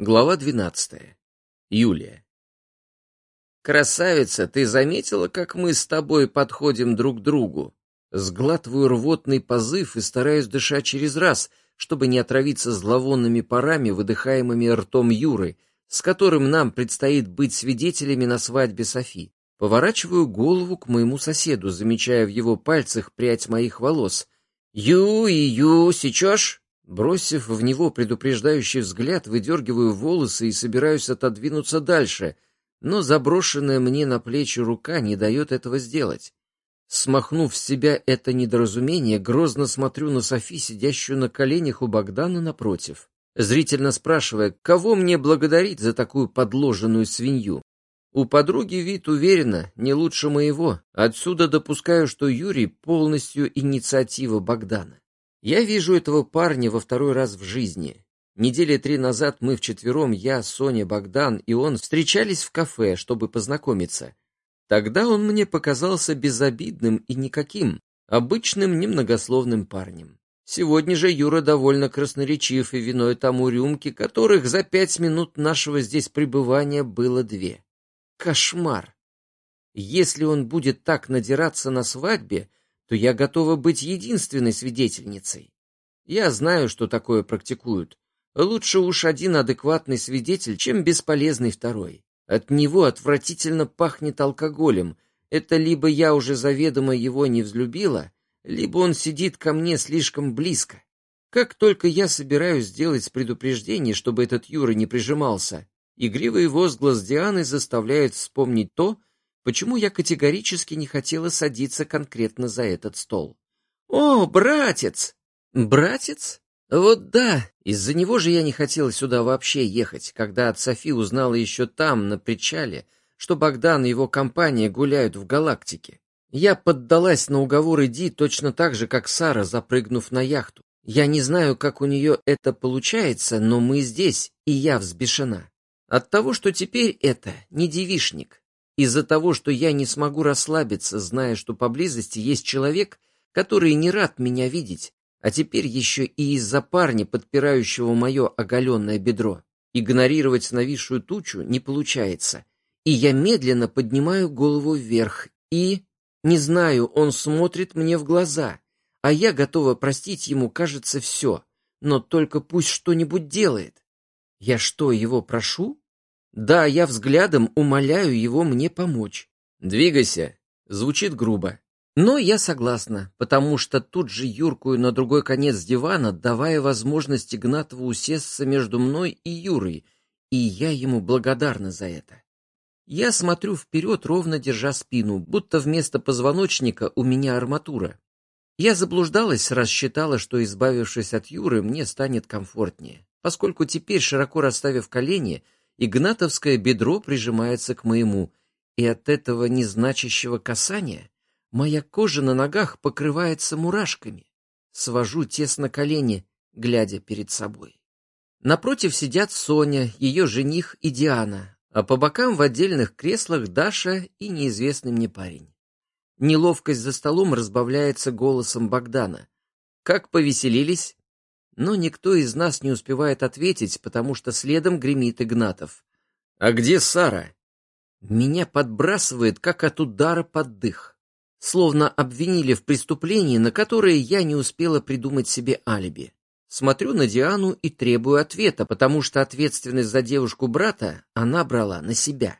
Глава 12. Юлия. «Красавица, ты заметила, как мы с тобой подходим друг к другу?» Сглатываю рвотный позыв и стараюсь дышать через раз, чтобы не отравиться зловонными парами, выдыхаемыми ртом Юры, с которым нам предстоит быть свидетелями на свадьбе Софи. Поворачиваю голову к моему соседу, замечая в его пальцах прядь моих волос. «Ю и Ю, сечешь?» Бросив в него предупреждающий взгляд, выдергиваю волосы и собираюсь отодвинуться дальше, но заброшенная мне на плечи рука не дает этого сделать. Смахнув с себя это недоразумение, грозно смотрю на Софи, сидящую на коленях у Богдана напротив, зрительно спрашивая, кого мне благодарить за такую подложенную свинью. У подруги вид уверенно, не лучше моего. Отсюда допускаю, что Юрий полностью инициатива Богдана. Я вижу этого парня во второй раз в жизни. Недели три назад мы вчетвером, я, Соня, Богдан и он, встречались в кафе, чтобы познакомиться. Тогда он мне показался безобидным и никаким, обычным немногословным парнем. Сегодня же Юра довольно красноречив и виной тому рюмки, которых за пять минут нашего здесь пребывания было две. Кошмар! Если он будет так надираться на свадьбе, то я готова быть единственной свидетельницей. Я знаю, что такое практикуют. Лучше уж один адекватный свидетель, чем бесполезный второй. От него отвратительно пахнет алкоголем. Это либо я уже заведомо его не взлюбила, либо он сидит ко мне слишком близко. Как только я собираюсь сделать предупреждение, чтобы этот Юра не прижимался, игривый возглас Дианы заставляет вспомнить то, почему я категорически не хотела садиться конкретно за этот стол. «О, братец!» «Братец?» Вот да, из-за него же я не хотела сюда вообще ехать, когда от Софи узнала еще там, на причале, что Богдан и его компания гуляют в галактике. Я поддалась на уговоры Ди точно так же, как Сара, запрыгнув на яхту. Я не знаю, как у нее это получается, но мы здесь, и я взбешена. От того, что теперь это не девишник, из-за того, что я не смогу расслабиться, зная, что поблизости есть человек, который не рад меня видеть, а теперь еще и из-за парня, подпирающего мое оголенное бедро. Игнорировать нависшую тучу не получается, и я медленно поднимаю голову вверх и... Не знаю, он смотрит мне в глаза, а я готова простить ему, кажется, все, но только пусть что-нибудь делает. Я что, его прошу? Да, я взглядом умоляю его мне помочь. «Двигайся!» Звучит грубо. Но я согласна, потому что тут же юркую на другой конец дивана, давая возможность Игнатову усесться между мной и Юрой, и я ему благодарна за это. Я смотрю вперед, ровно держа спину, будто вместо позвоночника у меня арматура. Я заблуждалась, рассчитала, что, избавившись от Юры, мне станет комфортнее, поскольку теперь, широко расставив колени, Игнатовское бедро прижимается к моему, и от этого незначащего касания моя кожа на ногах покрывается мурашками. Свожу тесно колени, глядя перед собой. Напротив сидят Соня, ее жених и Диана, а по бокам в отдельных креслах Даша и неизвестный мне парень. Неловкость за столом разбавляется голосом Богдана. «Как повеселились?» Но никто из нас не успевает ответить, потому что следом гремит Игнатов. «А где Сара?» Меня подбрасывает, как от удара под дых. Словно обвинили в преступлении, на которое я не успела придумать себе алиби. Смотрю на Диану и требую ответа, потому что ответственность за девушку брата она брала на себя.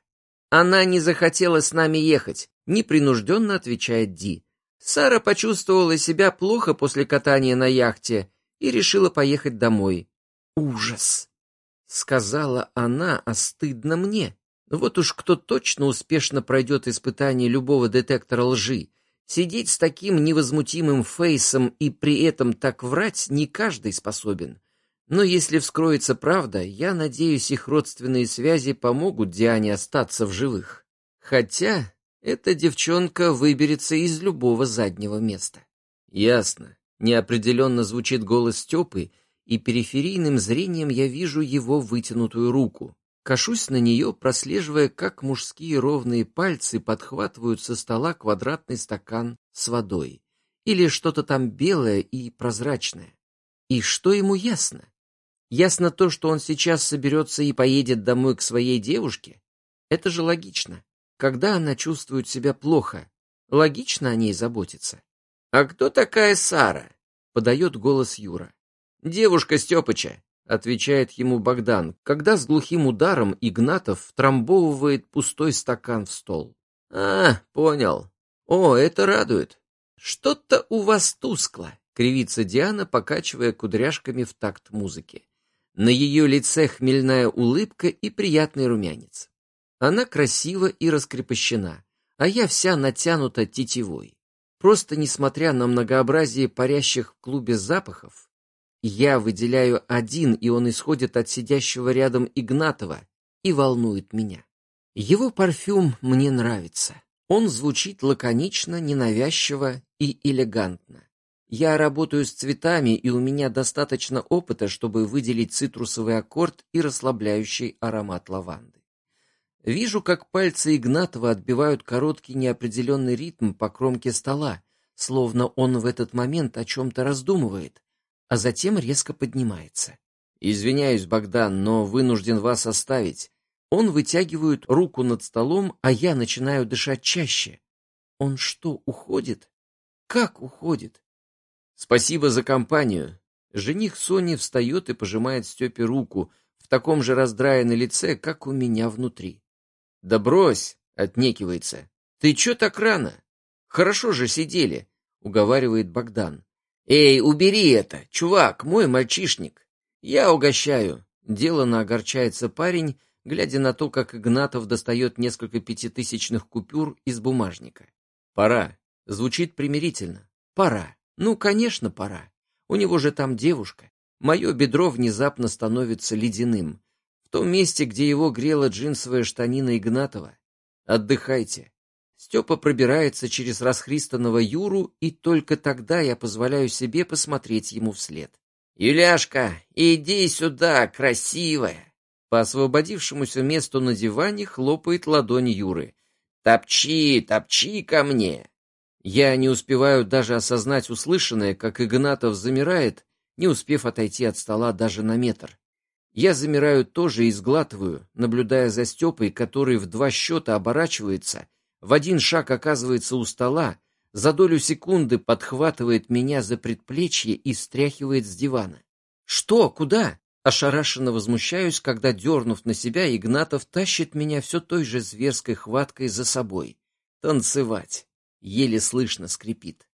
«Она не захотела с нами ехать», — непринужденно отвечает Ди. Сара почувствовала себя плохо после катания на яхте и решила поехать домой. Ужас! Сказала она, а стыдно мне. Вот уж кто точно успешно пройдет испытание любого детектора лжи. Сидеть с таким невозмутимым фейсом и при этом так врать не каждый способен. Но если вскроется правда, я надеюсь, их родственные связи помогут Диане остаться в живых. Хотя эта девчонка выберется из любого заднего места. Ясно. Неопределенно звучит голос Степы, и периферийным зрением я вижу его вытянутую руку. Кашусь на нее, прослеживая, как мужские ровные пальцы подхватывают со стола квадратный стакан с водой. Или что-то там белое и прозрачное. И что ему ясно? Ясно то, что он сейчас соберется и поедет домой к своей девушке. Это же логично. Когда она чувствует себя плохо, логично о ней заботиться. «А кто такая Сара?» — подает голос Юра. «Девушка Степыча», — отвечает ему Богдан, когда с глухим ударом Игнатов втрамбовывает пустой стакан в стол. «А, понял. О, это радует. Что-то у вас тускло», — кривится Диана, покачивая кудряшками в такт музыки. На ее лице хмельная улыбка и приятный румянец. Она красива и раскрепощена, а я вся натянута тетивой. Просто несмотря на многообразие парящих в клубе запахов, я выделяю один, и он исходит от сидящего рядом Игнатова и волнует меня. Его парфюм мне нравится. Он звучит лаконично, ненавязчиво и элегантно. Я работаю с цветами, и у меня достаточно опыта, чтобы выделить цитрусовый аккорд и расслабляющий аромат лаванды. Вижу, как пальцы Игнатова отбивают короткий неопределенный ритм по кромке стола, словно он в этот момент о чем-то раздумывает, а затем резко поднимается. «Извиняюсь, Богдан, но вынужден вас оставить». Он вытягивает руку над столом, а я начинаю дышать чаще. Он что, уходит? Как уходит? «Спасибо за компанию». Жених Сони встает и пожимает Степе руку в таком же раздраенном лице, как у меня внутри. «Да брось!» — отнекивается. «Ты чё так рано? Хорошо же сидели», — уговаривает Богдан. «Эй, убери это, чувак, мой мальчишник. Я угощаю». Делано огорчается парень, глядя на то, как Игнатов достает несколько пятитысячных купюр из бумажника. «Пора». Звучит примирительно. «Пора». Ну, конечно, пора. У него же там девушка. Мое бедро внезапно становится ледяным. В том месте, где его грела джинсовая штанина Игнатова. Отдыхайте. Степа пробирается через расхристанного Юру, и только тогда я позволяю себе посмотреть ему вслед. «Юляшка, иди сюда, красивая!» По освободившемуся месту на диване хлопает ладонь Юры. «Топчи, топчи ко мне!» Я не успеваю даже осознать услышанное, как Игнатов замирает, не успев отойти от стола даже на метр. Я замираю тоже и сглатываю, наблюдая за Степой, который в два счета оборачивается, в один шаг оказывается у стола, за долю секунды подхватывает меня за предплечье и стряхивает с дивана. «Что? Куда?» Ошарашенно возмущаюсь, когда, дернув на себя, Игнатов тащит меня все той же зверской хваткой за собой. Танцевать еле слышно скрипит.